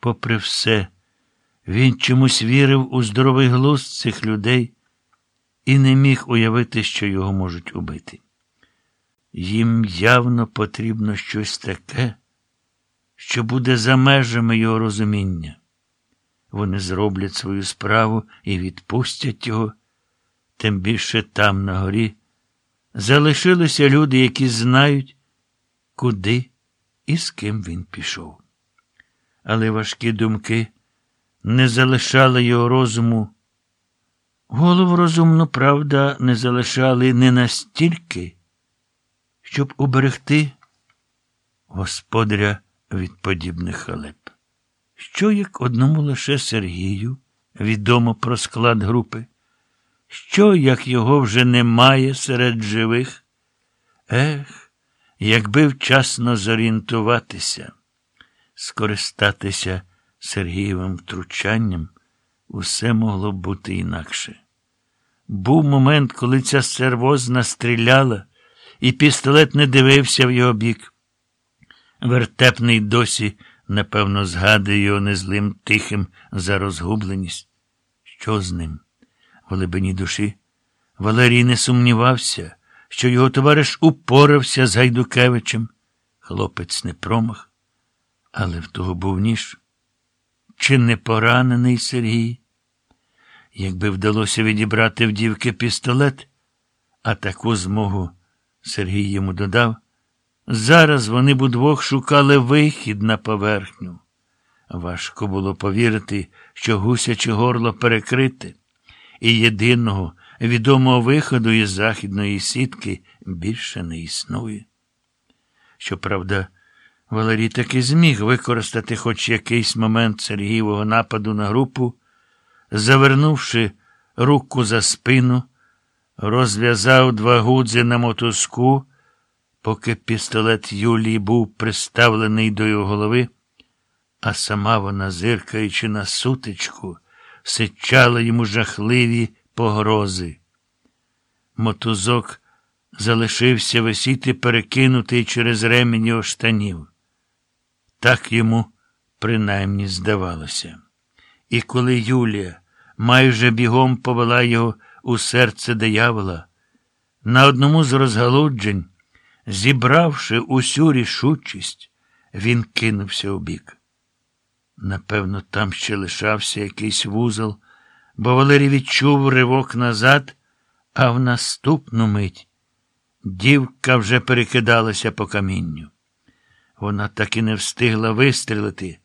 попри все, він чомусь вірив у здоровий глузд цих людей і не міг уявити, що його можуть убити. Їм явно потрібно щось таке, що буде за межами його розуміння. Вони зроблять свою справу і відпустять його, тим більше там, на горі, залишилися люди, які знають, куди і з ким він пішов. Але важкі думки не залишали його розуму. Голову розумну, правда, не залишали не настільки, щоб уберегти господаря від подібних халеп. Що як одному лише Сергію відомо про склад групи? Що, як його вже немає серед живих? Ех, якби вчасно зорієнтуватися, скористатися Сергієвим втручанням, усе могло б бути інакше. Був момент, коли ця сервозна стріляла, і пістолет не дивився в його бік. Вертепний досі, напевно, згадує його незлим тихим за розгубленість. Що з ним? В глибині душі Валерій не сумнівався, що його товариш упорався з Гайдукевичем. Хлопець не промах, але в того був ніж. Чи не поранений Сергій? Якби вдалося відібрати в дівки пістолет, а таку змогу Сергій йому додав, зараз вони б удвох шукали вихід на поверхню. Важко було повірити, що гусяче горло перекрите, і єдиного відомого виходу із західної сітки більше не існує. Щоправда, Валерій таки зміг використати хоч якийсь момент Сергієвого нападу на групу, завернувши руку за спину, розв'язав два гудзи на мотузку, поки пістолет Юлії був приставлений до його голови, а сама вона, зиркаючи на сутичку, сичала йому жахливі погрози. Мотузок залишився висіти, перекинутий через ремінь його штанів. Так йому принаймні здавалося. І коли Юлія майже бігом повела його у серце диявола, на одному з розгалуджень, зібравши усю рішучість, він кинувся у бік. Напевно, там ще лишався якийсь вузол, бо Валерій відчув ривок назад, а в наступну мить дівка вже перекидалася по камінню. Вона так і не встигла вистрілити,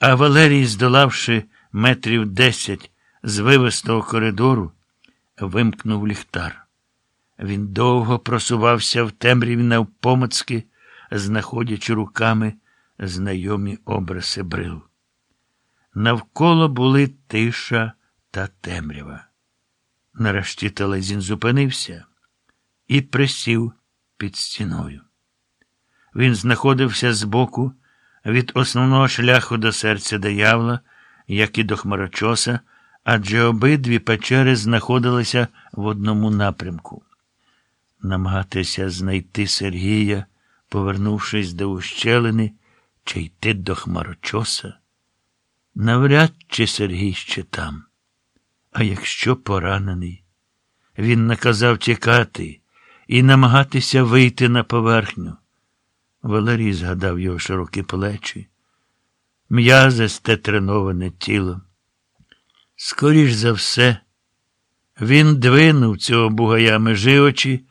а Валерій, здолавши метрів десять з вивистого коридору, вимкнув ліхтар. Він довго просувався в темряві навпомацки, знаходячи руками знайомі образи брил. Навколо були тиша та темрява. Нарешті Телезін зупинився і присів під стіною. Він знаходився збоку від основного шляху до серця диявола, як і до хмарочоса, адже обидві печери знаходилися в одному напрямку. Намагатися знайти Сергія, повернувшись до ущелини, чи йти до хмарочоса. Навряд чи Сергій ще там. А якщо поранений, він наказав тікати і намагатися вийти на поверхню. Валерій згадав його широкі плечі, м'язисте треноване тіло. Скоріш за все, він двинув цього бугая межи очі,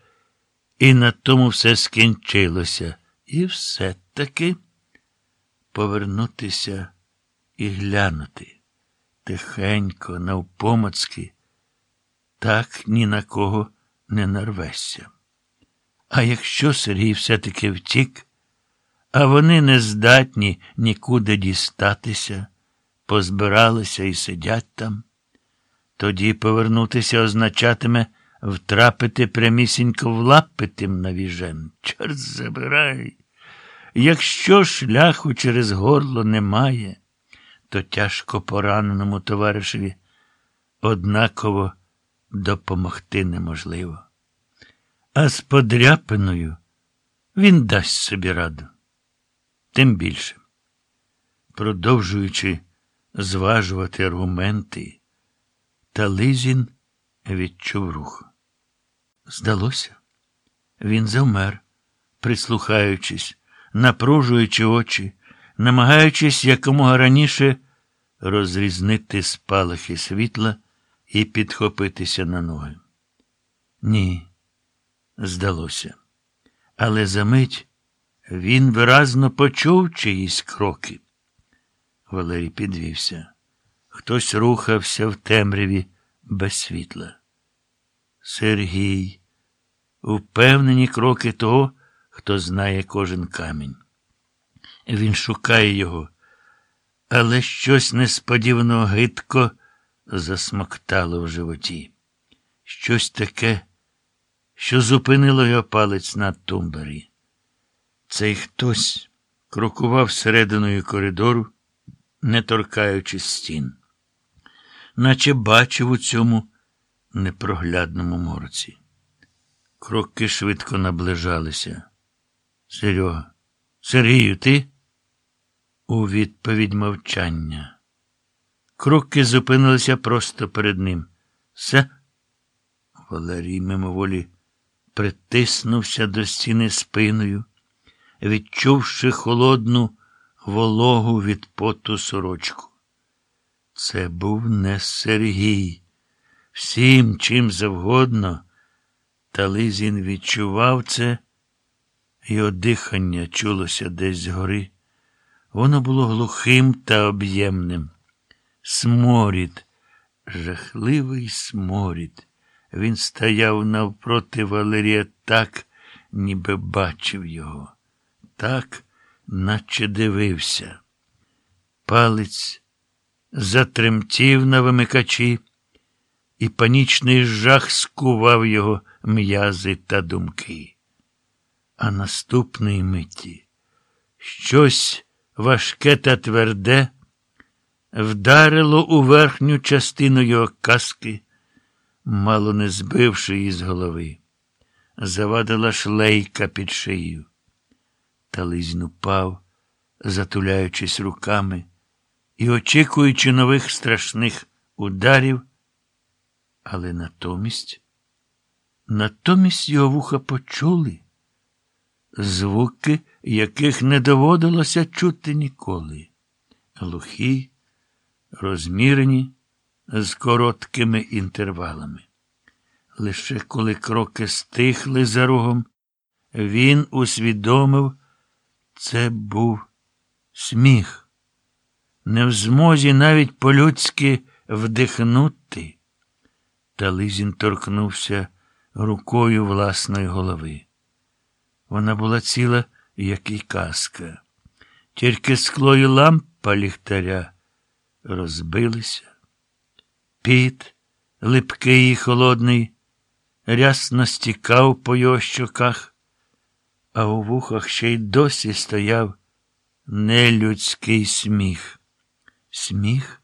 і на тому все скінчилося. І все-таки повернутися і глянути тихенько, навпомацки, так ні на кого не нарвешся. А якщо Сергій все-таки втік, а вони не здатні нікуди дістатися, позбиралися і сидять там, тоді повернутися означатиме втрапити прямісінько в лапи тим навіжен. Чорт забирай. Якщо шляху через горло немає, то тяжко пораненому товаришеві однаково допомогти неможливо. А з подряпиною він дасть собі раду. Тим більше. Продовжуючи зважувати аргументи, Тализін відчув рух. Здалося, він завмер, прислухаючись, напружуючи очі, намагаючись якомога раніше розрізнити спалахи світла і підхопитися на ноги. Ні, здалося. Але за мить він виразно почув чиїсь кроки. Валерій підвівся. Хтось рухався в темряві без світла. Сергій, упевнені кроки того, хто знає кожен камінь. Він шукає його, але щось несподівано гидко засмоктало в животі. Щось таке, що зупинило його палець на тумбері. Цей хтось крокував серединою коридору, не торкаючись стін, наче бачив у цьому непроглядному морці. Кроки швидко наближалися. Серега, Сергію, ти? У відповідь мовчання. Кроки зупинилися просто перед ним. Все? Валерій мимоволі притиснувся до стіни спиною, відчувши холодну вологу від поту сорочку. Це був не Сергій. Всім, чим завгодно, та Лизін відчував це, його дихання чулося десь згори. Воно було глухим та об'ємним. Сморід, жахливий сморід. Він стояв навпроти Валерія так, ніби бачив його, так, наче дивився. Палець затремтів на вимикачі, і панічний жах скував його м'язи та думки. А наступної миті щось важке та тверде вдарило у верхню частину його каски, мало не збивши її з голови. Завадила шлейка під шию. Та лизін упав, затуляючись руками і очікуючи нових страшних ударів, але натомість, натомість його вуха почули звуки, яких не доводилося чути ніколи. Глухі, розмірені з короткими інтервалами. Лише коли кроки стихли за рогом, він усвідомив, це був сміх, не в змозі навіть по-людськи вдихнути. Та Лизін торкнувся рукою власної голови. Вона була ціла, як і казка. Тільки скло і лампа ліхтаря розбилися. Піт, липкий і холодний, рясно стікав по його щоках, а у вухах ще й досі стояв нелюдський сміх. Сміх,